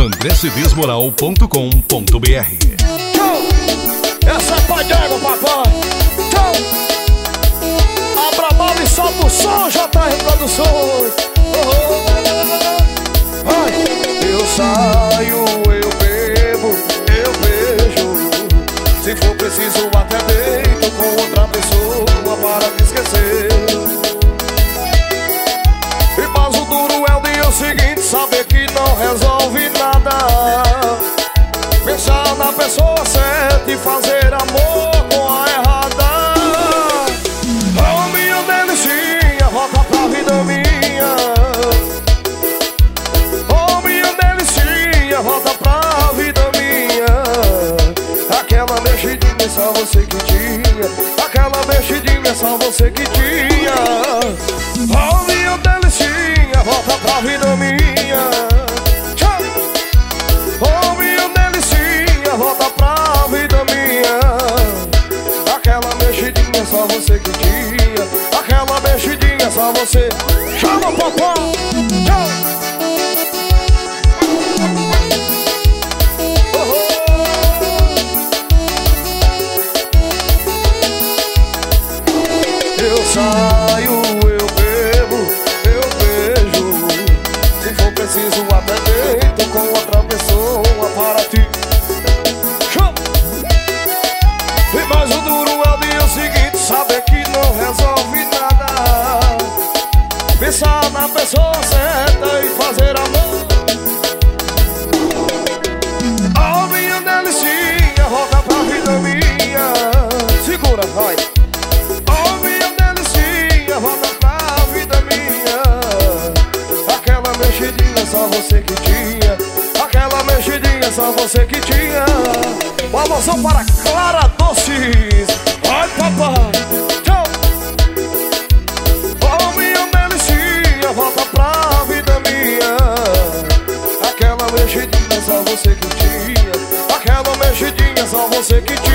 andrecivismoral.com.br! Essa é pra Diego, papai! Tchau! Abra a mala e solta o som, JR Produções! Oh. Vai! Eu saio, eu bebo, eu vejo Se for preciso até deito com outra pessoa para te esquecer certa e fazer amor com a errada. Oh minha delicinha, volta pra vida minha. Oh minha delicinha, volta pra vida minha. Aquela mexidinha só você que tinha. Aquela mexidinha só você que tinha. Oh minha delicinha, volta pra vida minha mexidinha só você. Chama o popó Eu saio, só você que tinha. Aquela mexidinha só você que tinha. Alusão para Clara Doces. Vai papai, tchau. Oh minha delicinha, volta pra vida minha. Aquela mexidinha só você que tinha. Aquela mexidinha só você que tinha